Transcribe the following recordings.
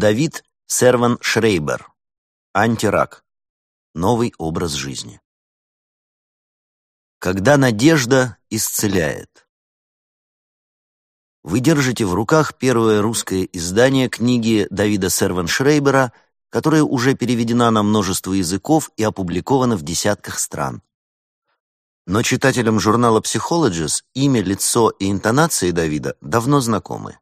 Давид Серван Шрейбер. Антирак. Новый образ жизни. Когда надежда исцеляет. Вы держите в руках первое русское издание книги Давида Серван Шрейбера, которая уже переведена на множество языков и опубликована в десятках стран. Но читателям журнала Psychologist имя, лицо и интонации Давида давно знакомы.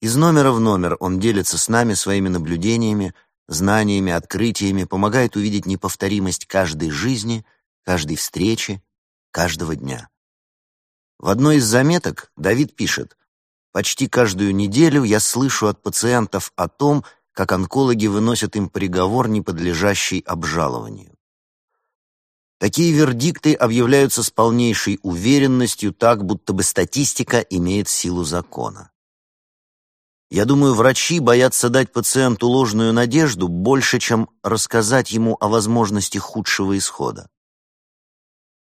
Из номера в номер он делится с нами своими наблюдениями, знаниями, открытиями, помогает увидеть неповторимость каждой жизни, каждой встречи, каждого дня. В одной из заметок Давид пишет, «Почти каждую неделю я слышу от пациентов о том, как онкологи выносят им приговор, не подлежащий обжалованию. Такие вердикты объявляются с полнейшей уверенностью, так, будто бы статистика имеет силу закона. Я думаю, врачи боятся дать пациенту ложную надежду больше, чем рассказать ему о возможности худшего исхода.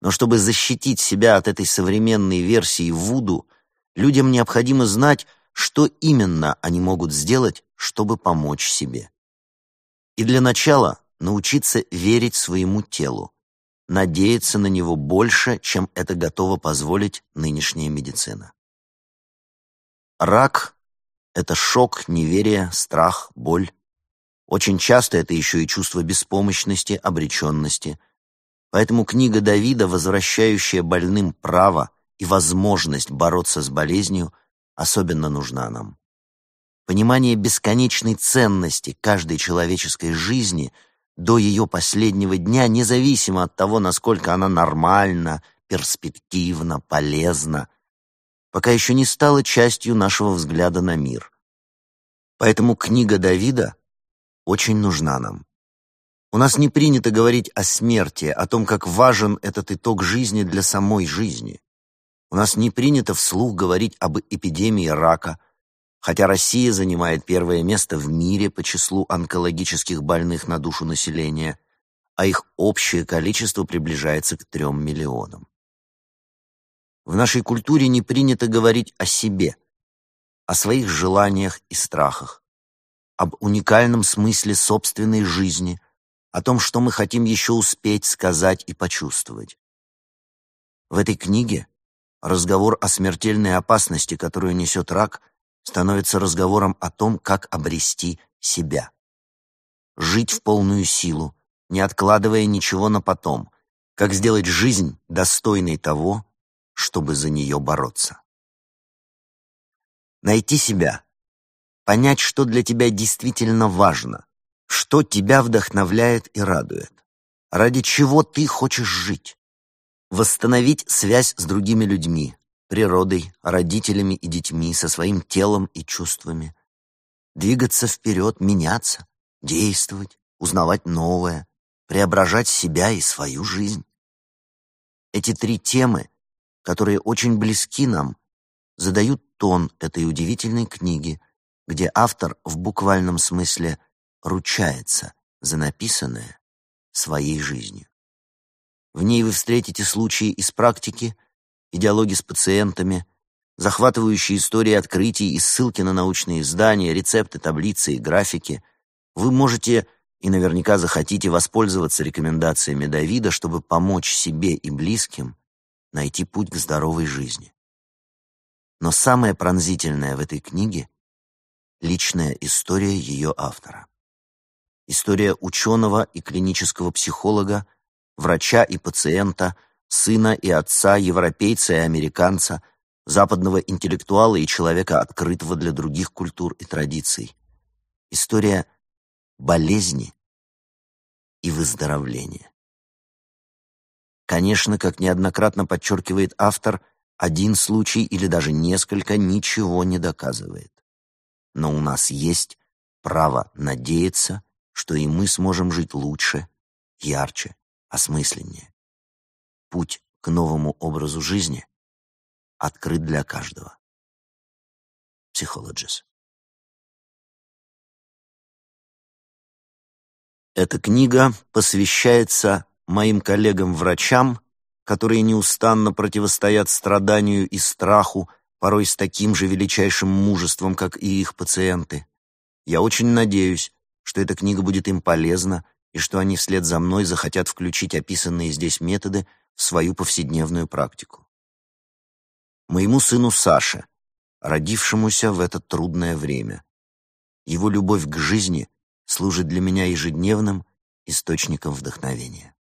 Но чтобы защитить себя от этой современной версии Вуду, людям необходимо знать, что именно они могут сделать, чтобы помочь себе. И для начала научиться верить своему телу, надеяться на него больше, чем это готова позволить нынешняя медицина. Рак это шок, неверие, страх, боль. Очень часто это еще и чувство беспомощности, обреченности. Поэтому книга Давида, возвращающая больным право и возможность бороться с болезнью, особенно нужна нам. Понимание бесконечной ценности каждой человеческой жизни до ее последнего дня, независимо от того, насколько она нормальна, перспективна, полезна, пока еще не стала частью нашего взгляда на мир. Поэтому книга Давида очень нужна нам. У нас не принято говорить о смерти, о том, как важен этот итог жизни для самой жизни. У нас не принято вслух говорить об эпидемии рака, хотя Россия занимает первое место в мире по числу онкологических больных на душу населения, а их общее количество приближается к трем миллионам. В нашей культуре не принято говорить о себе, о своих желаниях и страхах, об уникальном смысле собственной жизни, о том, что мы хотим еще успеть сказать и почувствовать. В этой книге разговор о смертельной опасности, которую несет рак, становится разговором о том, как обрести себя. Жить в полную силу, не откладывая ничего на потом, как сделать жизнь достойной того, чтобы за нее бороться. Найти себя, понять, что для тебя действительно важно, что тебя вдохновляет и радует, ради чего ты хочешь жить. Восстановить связь с другими людьми, природой, родителями и детьми, со своим телом и чувствами. Двигаться вперед, меняться, действовать, узнавать новое, преображать себя и свою жизнь. Эти три темы которые очень близки нам, задают тон этой удивительной книги, где автор в буквальном смысле ручается за написанное своей жизнью. В ней вы встретите случаи из практики, и диалоги с пациентами, захватывающие истории открытий и ссылки на научные издания, рецепты, таблицы и графики. Вы можете и наверняка захотите воспользоваться рекомендациями Давида, чтобы помочь себе и близким найти путь к здоровой жизни. Но самое пронзительное в этой книге — личная история ее автора. История ученого и клинического психолога, врача и пациента, сына и отца, европейца и американца, западного интеллектуала и человека, открытого для других культур и традиций. История болезни и выздоровления. Конечно, как неоднократно подчеркивает автор, один случай или даже несколько ничего не доказывает. Но у нас есть право надеяться, что и мы сможем жить лучше, ярче, осмысленнее. Путь к новому образу жизни открыт для каждого. Psychologist. Эта книга посвящается моим коллегам-врачам, которые неустанно противостоят страданию и страху, порой с таким же величайшим мужеством, как и их пациенты. Я очень надеюсь, что эта книга будет им полезна и что они вслед за мной захотят включить описанные здесь методы в свою повседневную практику. Моему сыну Саше, родившемуся в это трудное время. Его любовь к жизни служит для меня ежедневным источником вдохновения.